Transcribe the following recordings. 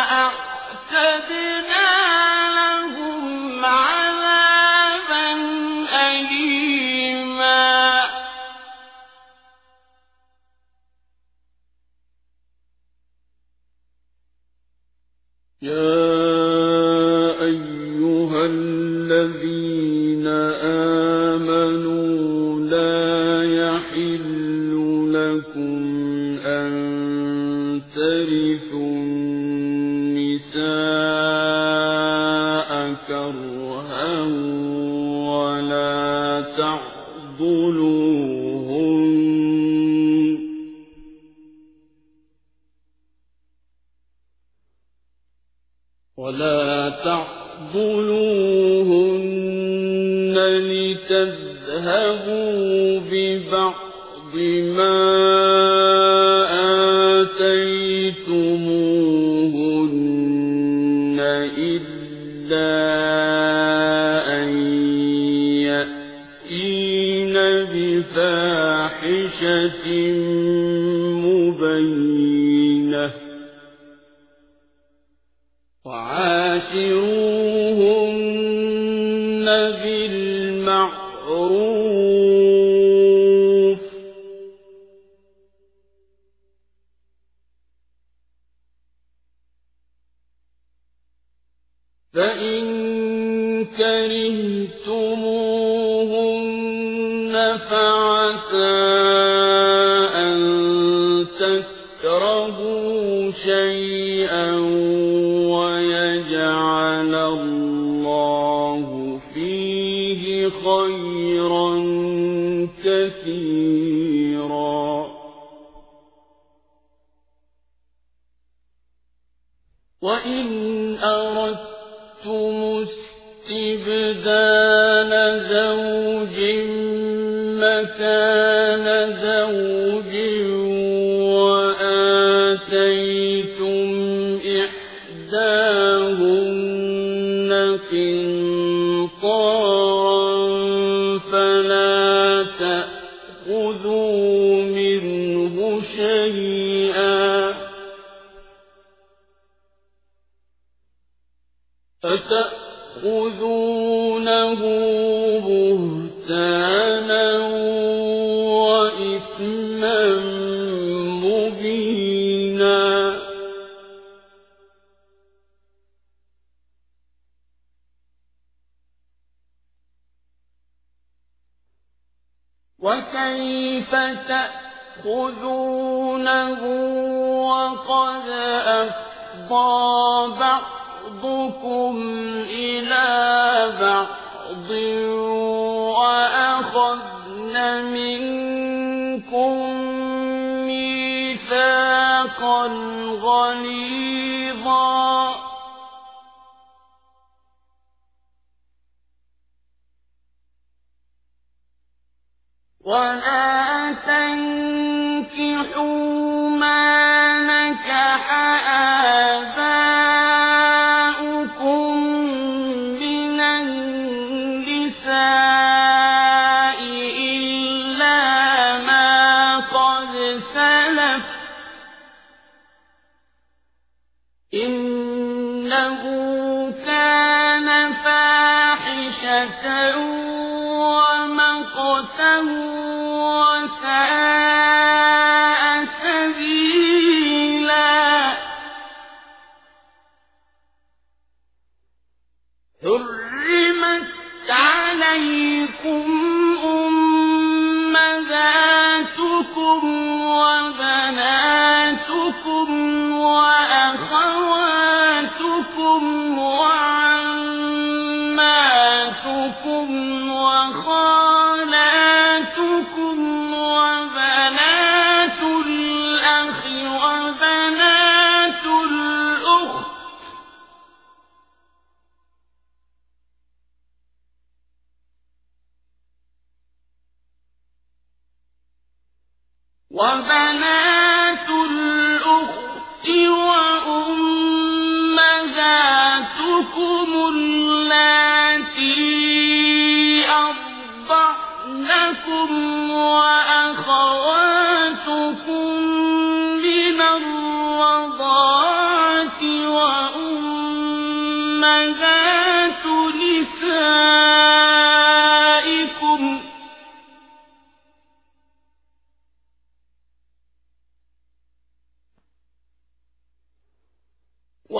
أولئك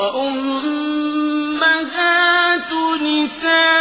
وأمهات نسائكم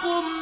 بعضكم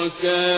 وكان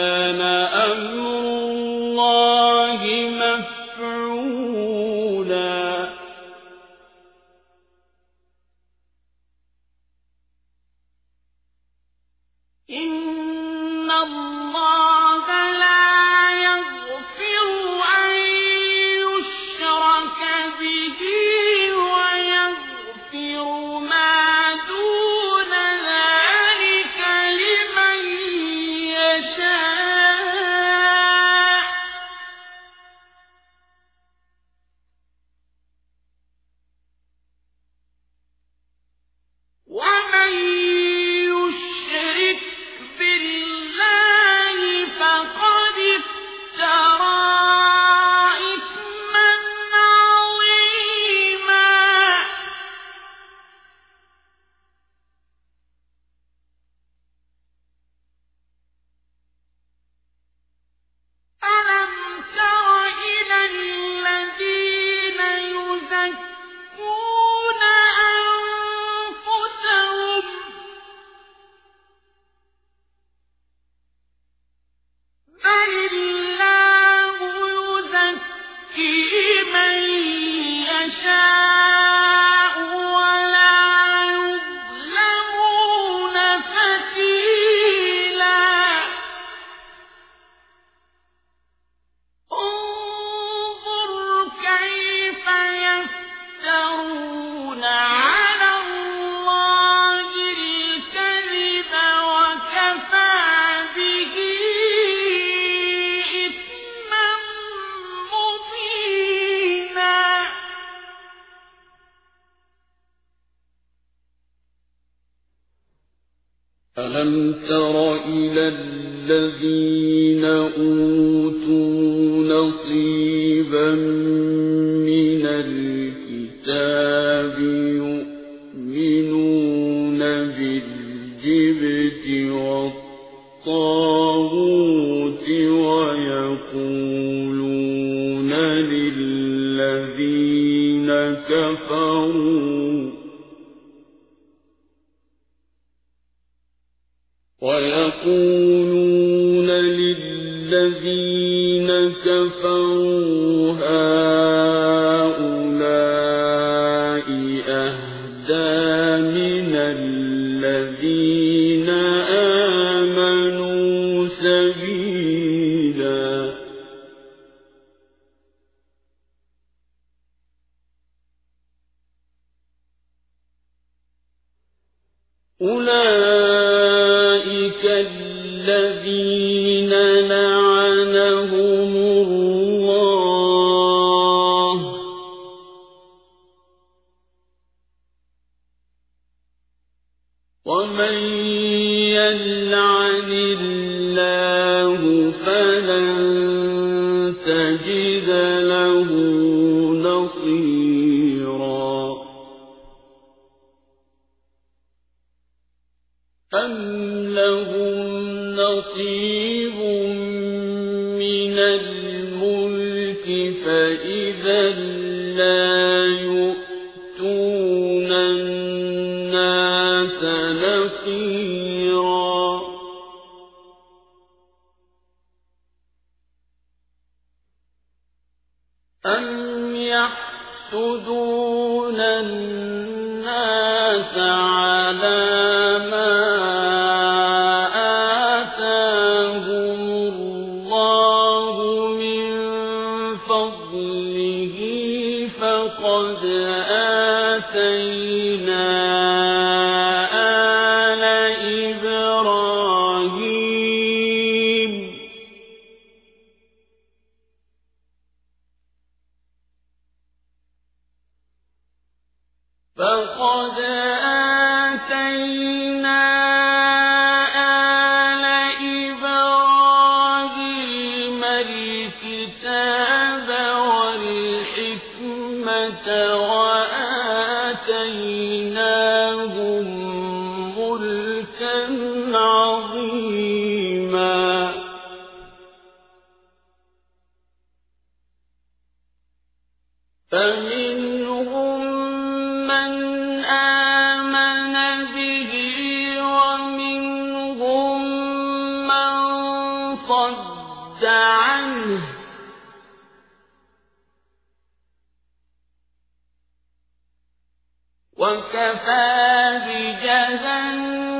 وكفى بجهنم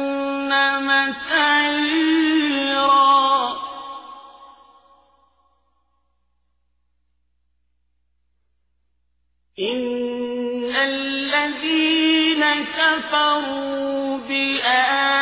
سعيرا. إن الذين كفروا بآياتنا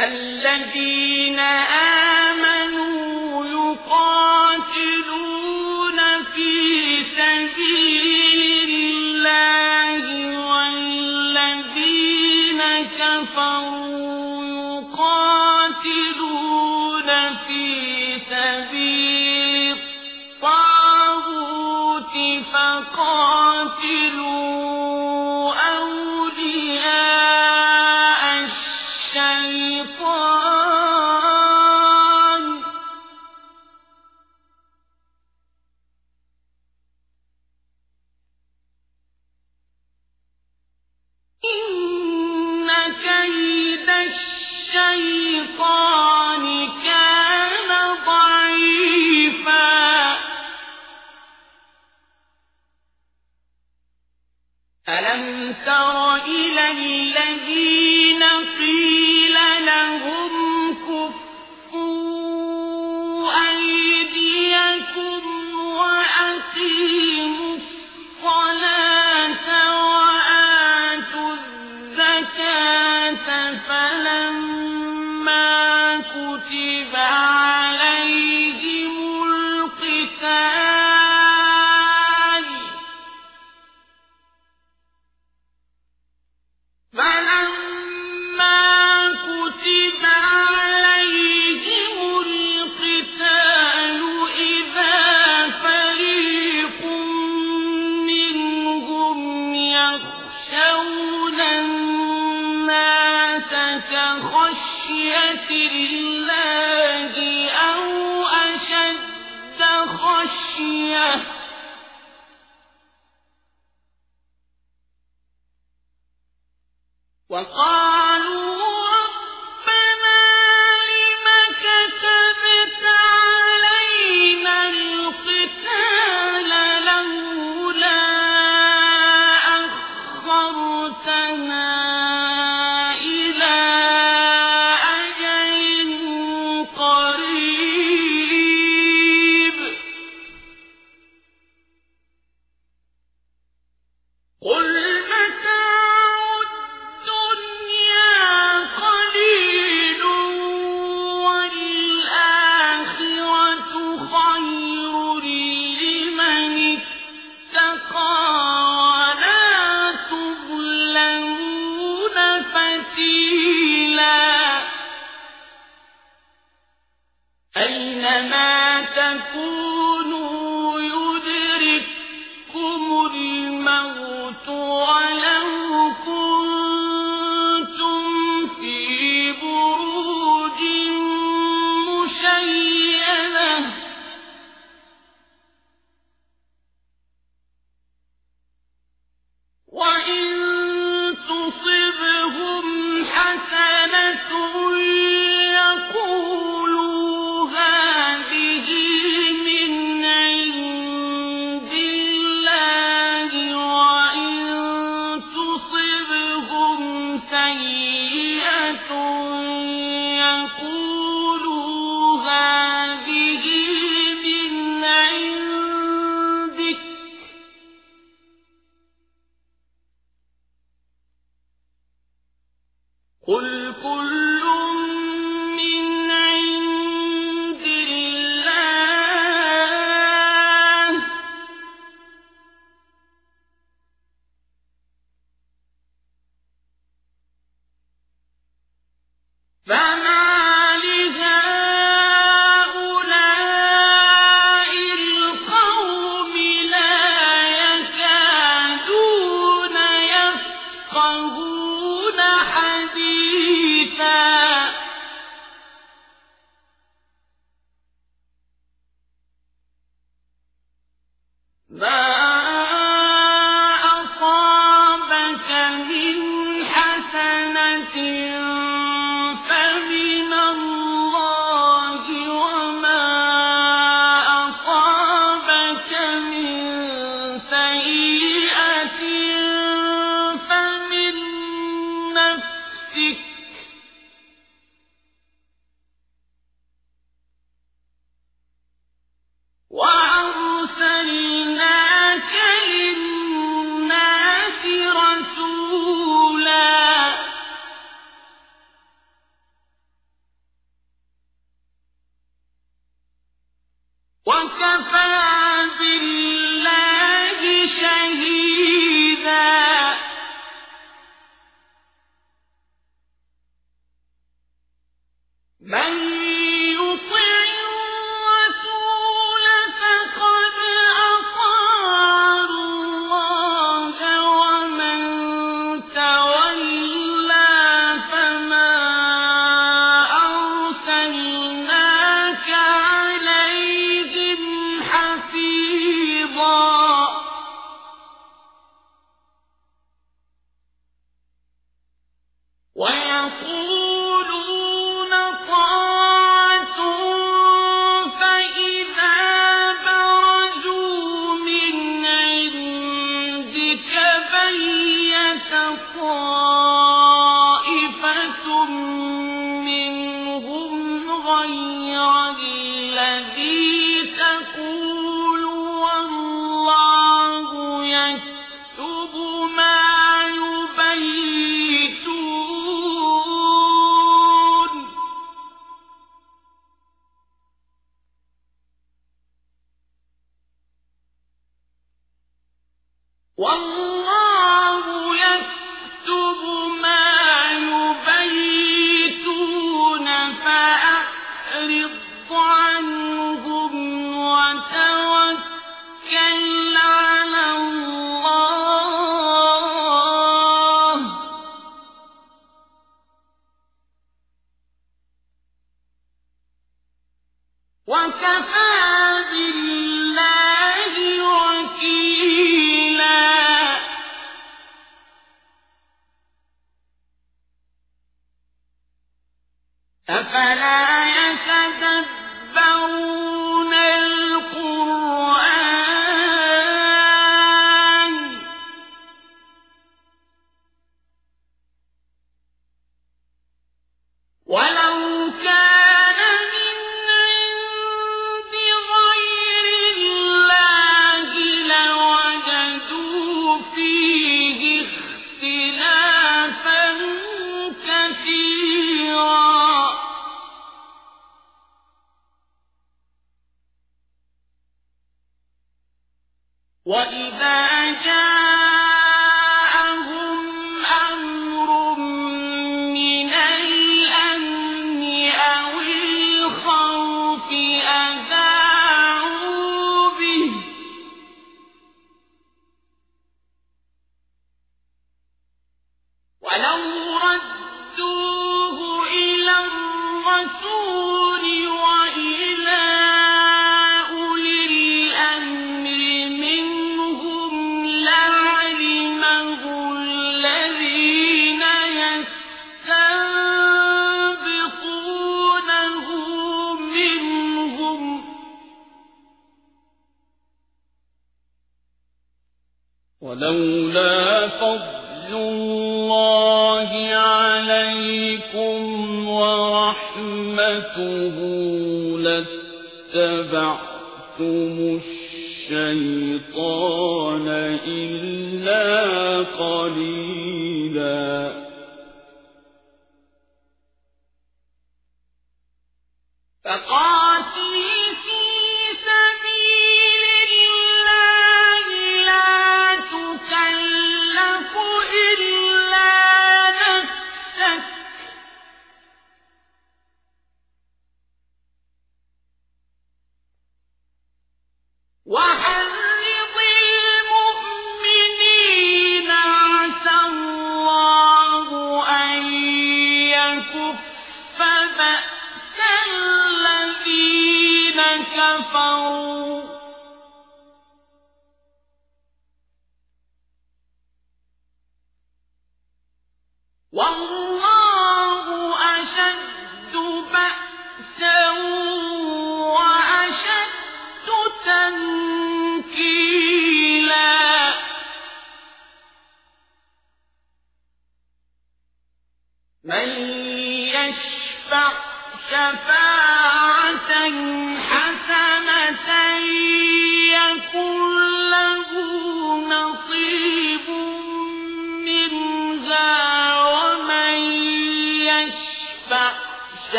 الذين آمنوا يقاتلون في سبيل الله والذين كفروا يقاتلون في سبيل الطاغوت فقاتلوا وكفى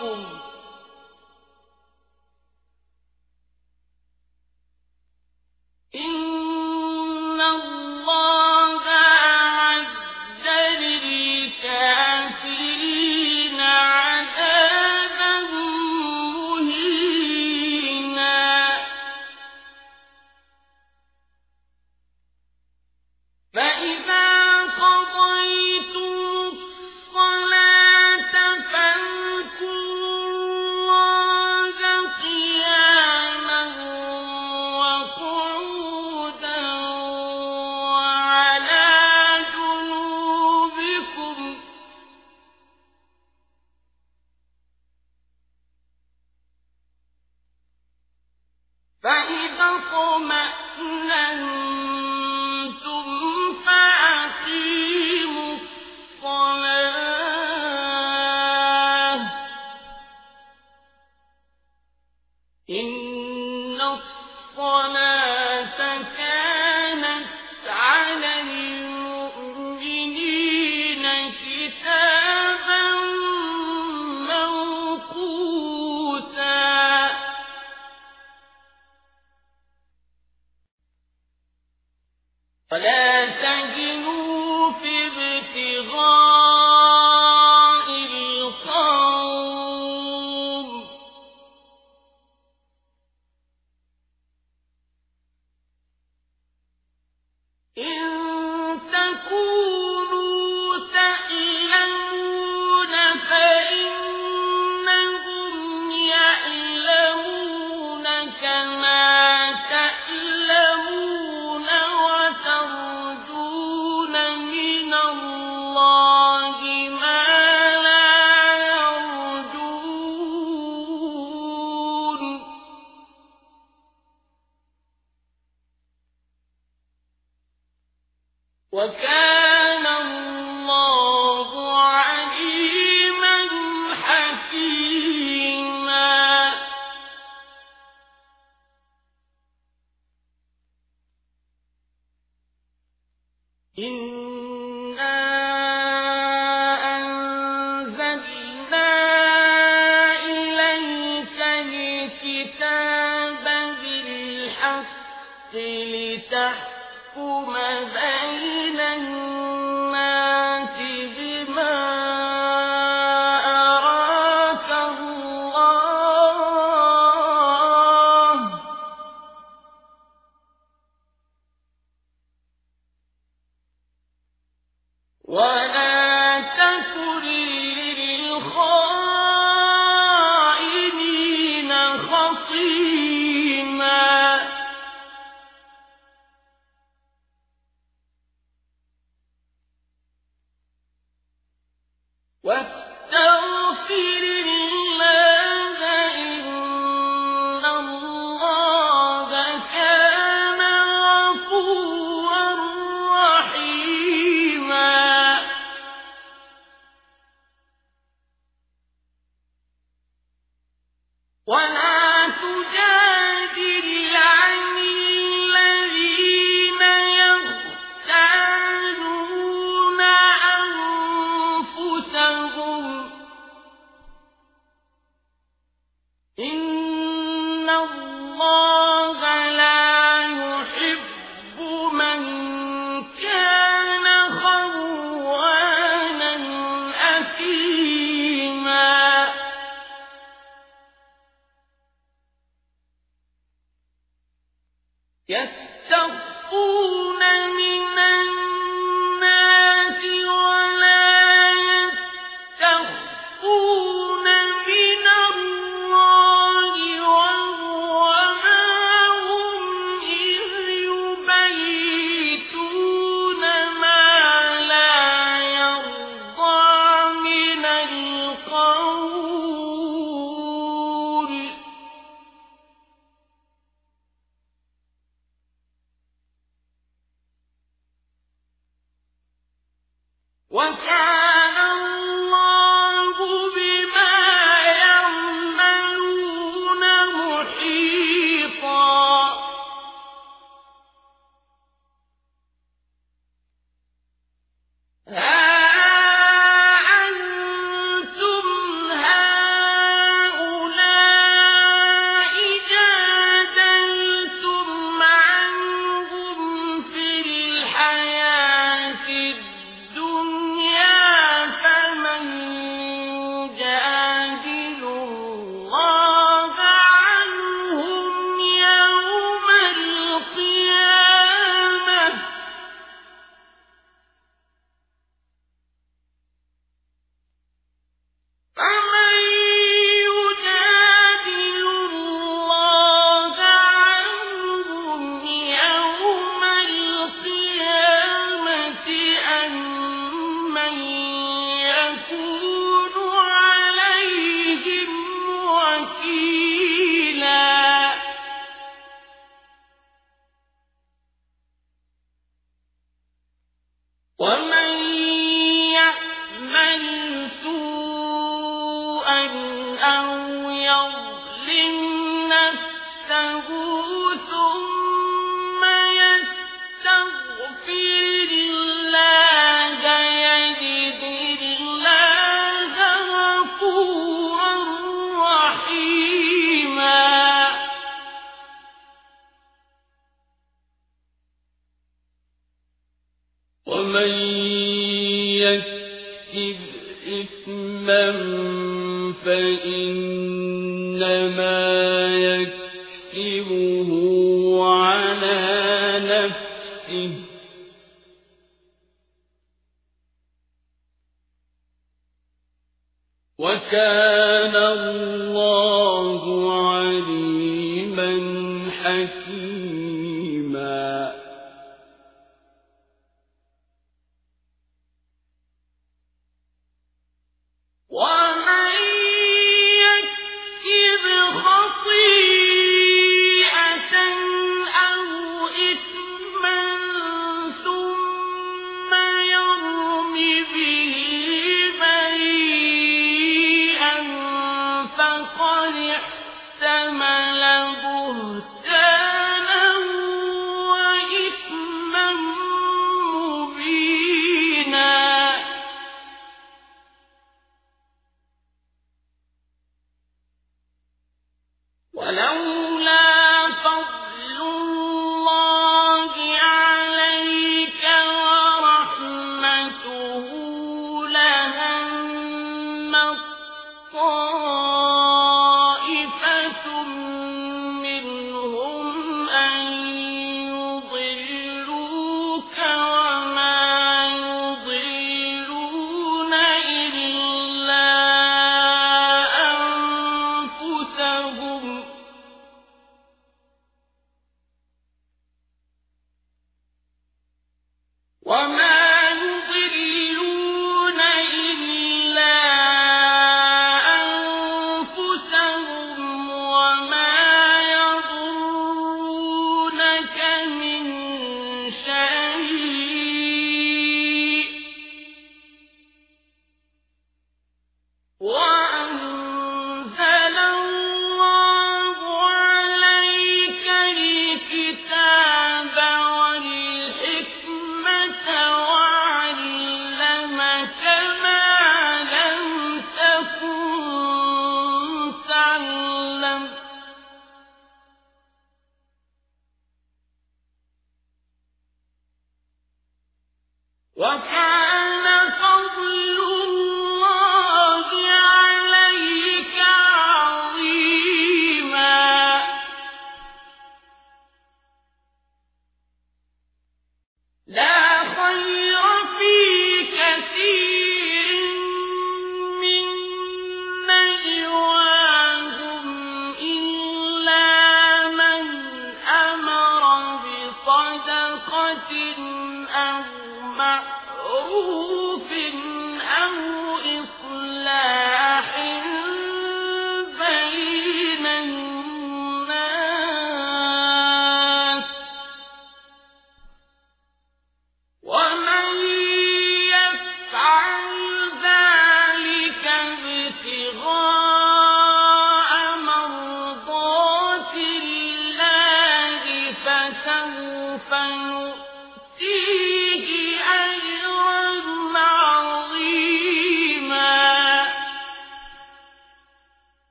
لتحكم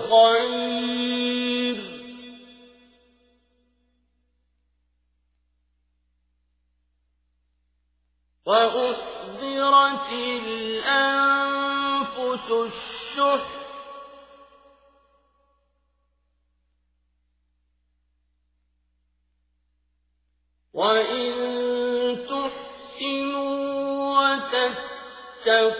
الخير. وأحضرت الأنفس الشح. وإن تحسنوا وتتقوا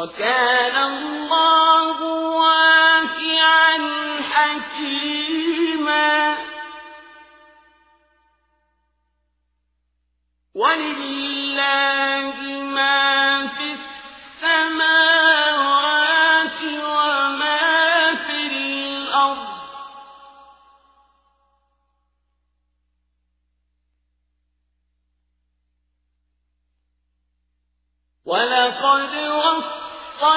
وكان الله واسعا حكيما. ولله ما في السماوات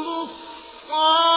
الصَّالِحِينَ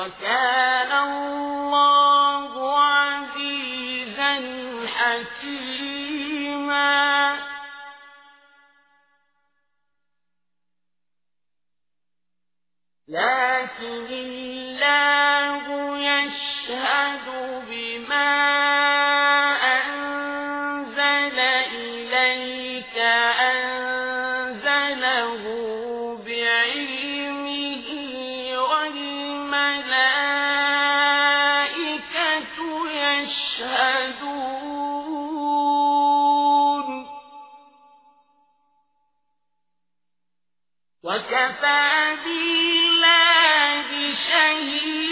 وكان الله بالله